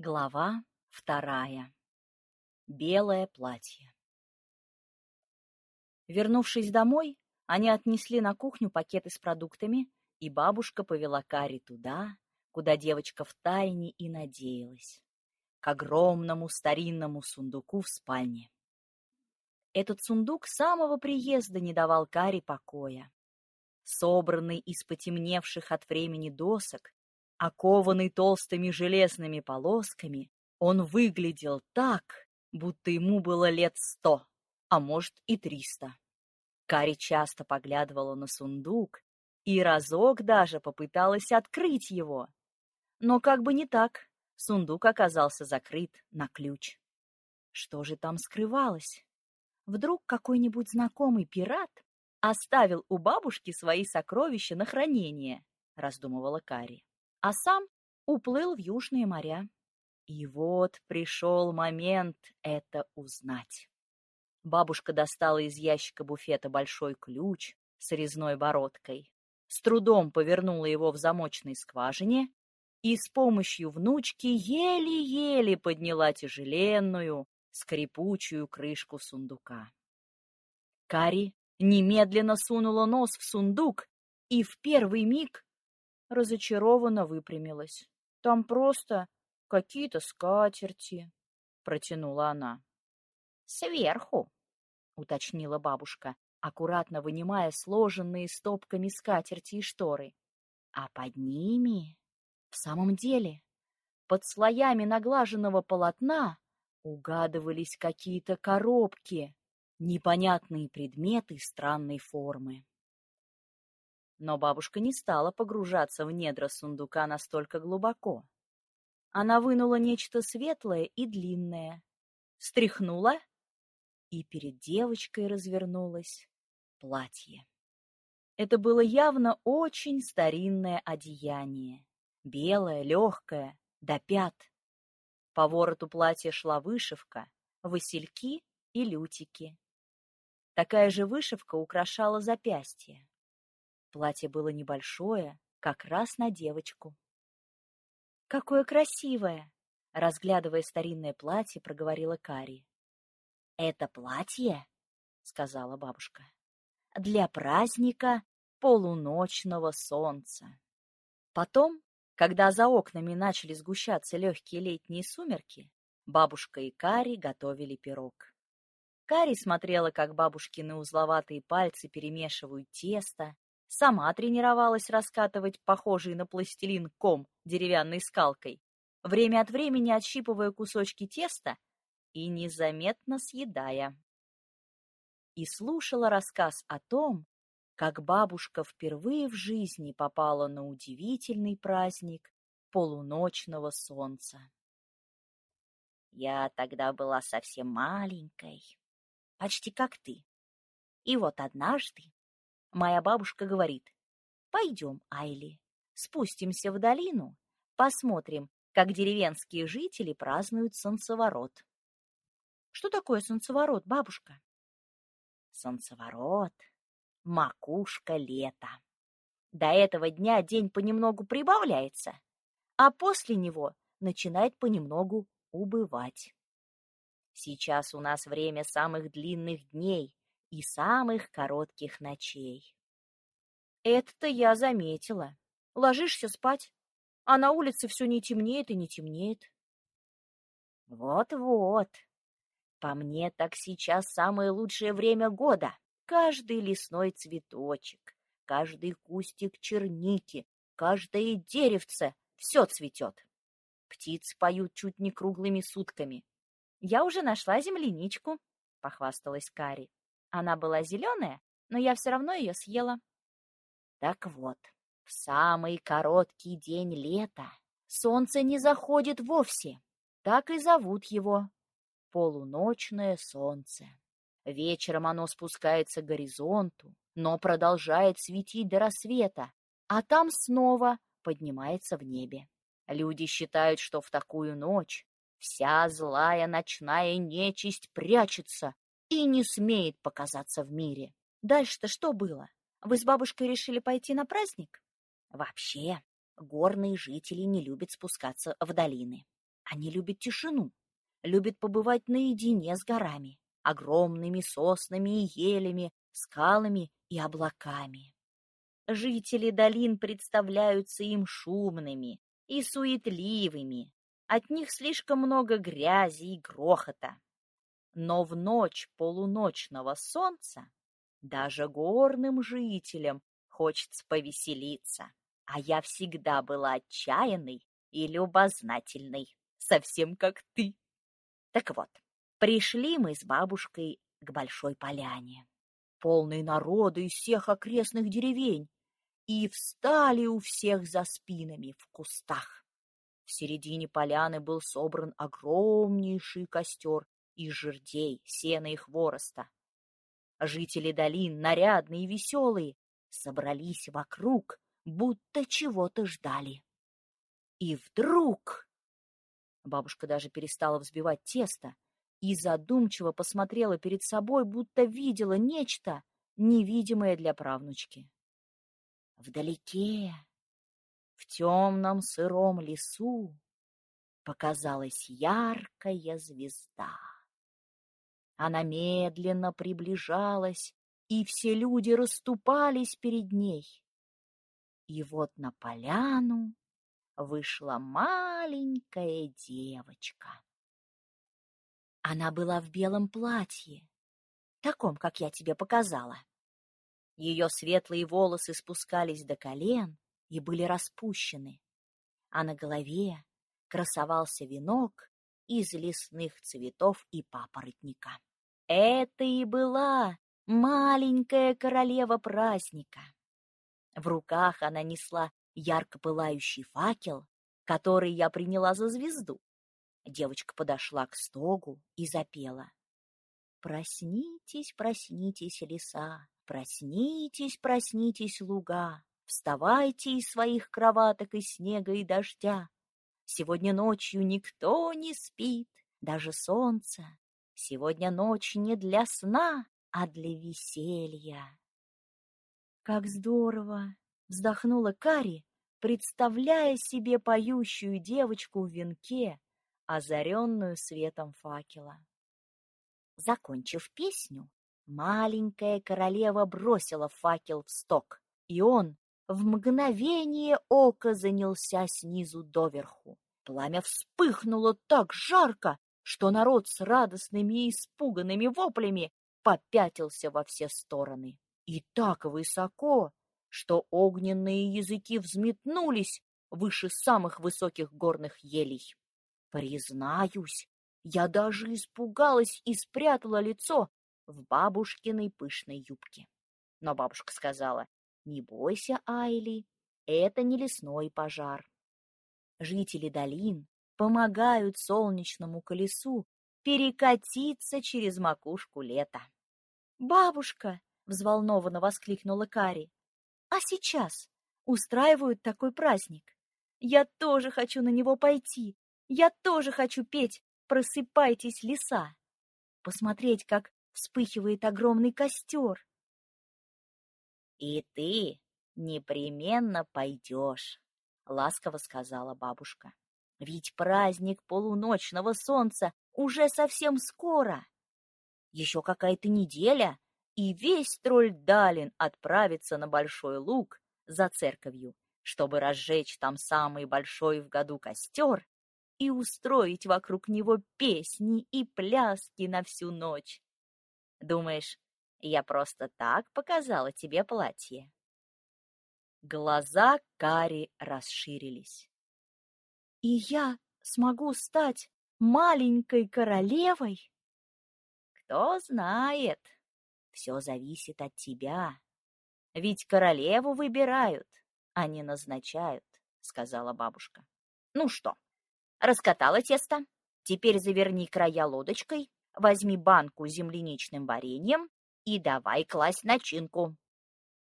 Глава вторая. Белое платье. Вернувшись домой, они отнесли на кухню пакеты с продуктами, и бабушка повела Кари туда, куда девочка втайне и надеялась, к огромному старинному сундуку в спальне. Этот сундук с самого приезда не давал Кари покоя. Собранный из потемневших от времени досок, Окованный толстыми железными полосками, он выглядел так, будто ему было лет сто, а может и триста. Кари часто поглядывала на сундук и разок даже попыталась открыть его. Но как бы не так, сундук оказался закрыт на ключ. Что же там скрывалось? Вдруг какой-нибудь знакомый пират оставил у бабушки свои сокровища на хранение, раздумывала Кари а сам уплыл в южные моря. И вот пришел момент это узнать. Бабушка достала из ящика буфета большой ключ с резной бородкой, с трудом повернула его в замочной скважине и с помощью внучки еле-еле подняла тяжеленную, скрипучую крышку сундука. Кари немедленно сунула нос в сундук и в первый миг разочарованно выпрямилась. Там просто какие-то скатерти, протянула она. Сверху, уточнила бабушка, аккуратно вынимая сложенные стопками скатерти и шторы. А под ними, в самом деле, под слоями наглаженного полотна угадывались какие-то коробки, непонятные предметы странной формы. Но бабушка не стала погружаться в недра сундука настолько глубоко. Она вынула нечто светлое и длинное, встряхнула, и перед девочкой развернулось платье. Это было явно очень старинное одеяние, белое, легкое, до пят. По вороту платья шла вышивка, васильки и лютики. Такая же вышивка украшала запястье. Платье было небольшое, как раз на девочку. «Какое красивое!» — разглядывая старинное платье, проговорила Кари. «Это платье, — сказала бабушка, — для праздника полуночного солнца». Потом, когда за окнами начали сгущаться легкие летние сумерки, бабушка и Кари готовили пирог. Кари смотрела, как бабушкины узловатые пальцы перемешивают тесто, Сама тренировалась раскатывать похожий на пластилин ком деревянной скалкой, время от времени отщипывая кусочки теста и незаметно съедая. И слушала рассказ о том, как бабушка впервые в жизни попала на удивительный праздник полуночного солнца. Я тогда была совсем маленькой, почти как ты. И вот однажды Моя бабушка говорит, пойдем, Айли, спустимся в долину, посмотрим, как деревенские жители празднуют солнцеворот. Что такое солнцеворот, бабушка? Солнцеворот — макушка лета. До этого дня день понемногу прибавляется, а после него начинает понемногу убывать. Сейчас у нас время самых длинных дней, и самых коротких ночей. Это-то я заметила. Ложишься спать, а на улице все не темнеет и не темнеет. Вот-вот. По мне так сейчас самое лучшее время года. Каждый лесной цветочек, каждый кустик черники, каждое деревце — все цветет. Птицы поют чуть не круглыми сутками. Я уже нашла земляничку, — похвасталась Кари. Она была зеленая, но я все равно ее съела. Так вот, в самый короткий день лета солнце не заходит вовсе. Так и зовут его — полуночное солнце. Вечером оно спускается к горизонту, но продолжает светить до рассвета, а там снова поднимается в небе. Люди считают, что в такую ночь вся злая ночная нечисть прячется и не смеет показаться в мире. Дальше-то что было? Вы с бабушкой решили пойти на праздник? Вообще, горные жители не любят спускаться в долины. Они любят тишину, любят побывать наедине с горами, огромными соснами и елями, скалами и облаками. Жители долин представляются им шумными и суетливыми, от них слишком много грязи и грохота. Но в ночь полуночного солнца даже горным жителям хочется повеселиться, а я всегда была отчаянной и любознательной, совсем как ты. Так вот, пришли мы с бабушкой к большой поляне, полной народа из всех окрестных деревень, и встали у всех за спинами в кустах. В середине поляны был собран огромнейший костер из жердей, сена и хвороста. Жители долин, нарядные и веселые, собрались вокруг, будто чего-то ждали. И вдруг... Бабушка даже перестала взбивать тесто и задумчиво посмотрела перед собой, будто видела нечто невидимое для правнучки. Вдалеке, в темном сыром лесу, показалась яркая звезда. Она медленно приближалась, и все люди расступались перед ней. И вот на поляну вышла маленькая девочка. Она была в белом платье, таком, как я тебе показала. Ее светлые волосы спускались до колен и были распущены, а на голове красовался венок из лесных цветов и папоротника. Это и была маленькая королева праздника. В руках она несла ярко пылающий факел, который я приняла за звезду. Девочка подошла к стогу и запела. «Проснитесь, проснитесь, леса, проснитесь, проснитесь, луга, вставайте из своих кроваток из снега и дождя. Сегодня ночью никто не спит, даже солнце, Сегодня ночь не для сна, а для веселья. Как здорово! Вздохнула Кари, представляя себе поющую девочку в венке, озаренную светом факела. Закончив песню, маленькая королева бросила факел в сток, и он в мгновение ока занялся снизу доверху. Пламя вспыхнуло так жарко, что народ с радостными и испуганными воплями попятился во все стороны. И так высоко, что огненные языки взметнулись выше самых высоких горных елей. Признаюсь, я даже испугалась и спрятала лицо в бабушкиной пышной юбке. Но бабушка сказала, не бойся, Айли, это не лесной пожар. Жители долин помогают солнечному колесу перекатиться через макушку лета. «Бабушка!» — взволнованно воскликнула Кари. «А сейчас устраивают такой праздник. Я тоже хочу на него пойти. Я тоже хочу петь «Просыпайтесь, леса!» Посмотреть, как вспыхивает огромный костер. «И ты непременно пойдешь», — ласково сказала бабушка. Ведь праздник полуночного солнца уже совсем скоро. Еще какая-то неделя, и весь тролль Далин отправится на Большой Луг за церковью, чтобы разжечь там самый большой в году костер и устроить вокруг него песни и пляски на всю ночь. Думаешь, я просто так показала тебе платье? Глаза Кари расширились. И я смогу стать маленькой королевой? Кто знает, все зависит от тебя. Ведь королеву выбирают, а не назначают, сказала бабушка. Ну что, раскатала тесто, теперь заверни края лодочкой, возьми банку с земляничным вареньем и давай класть начинку.